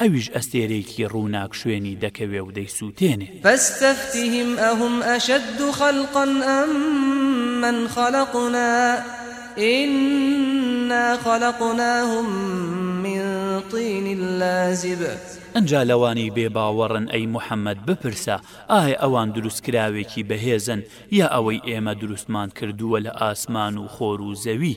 ئەویش ئەستێرەیەکی ڕووناک شوێنی دەکەوێ و دەیسووتێنێ. فاستفتهم اهم اشد خلقا ام من خلقنا انا خلقناهم من طین لازب. ئنجا لەوانەی بێ باوەڕن ئەی موحەممەد بپرسە، ئایا ئەوان دروستکراوێکی بەهێزن یا ئەوەی ئێمە دروستمان کردووە لە ئاسمان و خۆر و زەوی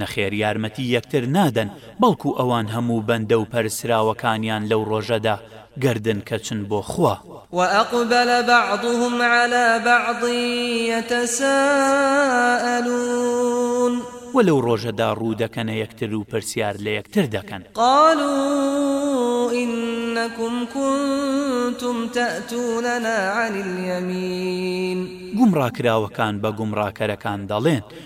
نەخێر یارمەتی یەکتر نادەن، بەڵکو ئەوان هەموو بەندە و پەرستراوەکانیان لەو ڕۆژەدا گردن کەچن بۆ خوا. وأقبل بعضهم علی بعض یتساءلون. وە لەو ڕۆژەدا ڕوو دەکەنە یەکتر و پرسیار لە یەکتر دەکەن. قالوا انکم کنتم تأتوننا عن الیمین. گومڕاکراوەکان بە گومڕاکەرەکان دەڵێن،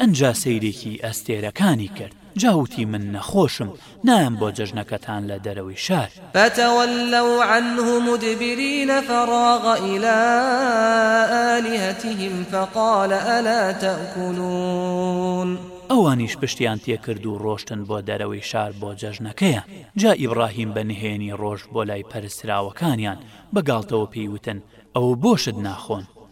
ئنجا سەیرێکی ئەستێرەکانی کرد جا وتی من نەخۆشم نایەم بۆ جەژنەکەتان لە دەرەوەی شار. فتولوا عنه مدبرین فراغ الی آلهتهم فقال الا تأکلون. ئەوانیش پشتیان تێکرد و ڕۆشتن بۆ دەرەوەی شار بۆ جەژنەکەیان جا ئیبڕاهیم بە نهێنی ڕۆشت بۆ لای پەرستراوەکانیان بە گاڵتەوە پێی وتن ئەوە بۆ شت ناخۆن؟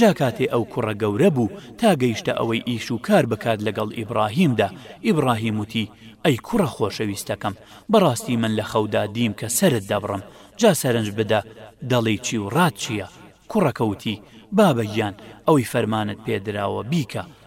جا کاتێ ئەو کوڕە گەورە بوو تا گەیشتە ئەوەی ئیش و کار بکات لەگەڵ ئیبڕاهیمدا، ئیبڕاهیم وتی، ئەی کوڕە خۆشەویستەکەم، بەڕاستی من لە خەودا دیم کە سەرت دەبڕم، جا سەرنج بدە دەڵێی چی و ڕات چییە؟ کوڕەکە وتی، بابە گیان، ئەوەی فەرمانت پێ دراوە بیکە،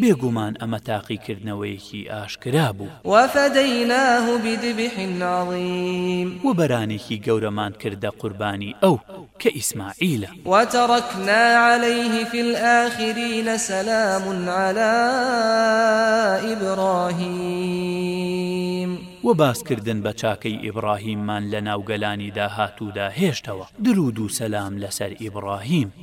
بێ گومان ئەمە تاقیکردنەوەیەکی ئاشکرا بوو. وفدیناه بذبح عظیم. وە بەرانێکی گەورەمان کردە قوربانی ئەو، کە ئیسماعیلە. وترکنا علیه فی الآخرین سلام علی ابراهیم. وە باسکردن بە چاکەی ئیبڕاهیممان لەناو گەلانی داهاتوودا هێشتەوە، دروودو سەلام لەسەر ئیبڕاهیم.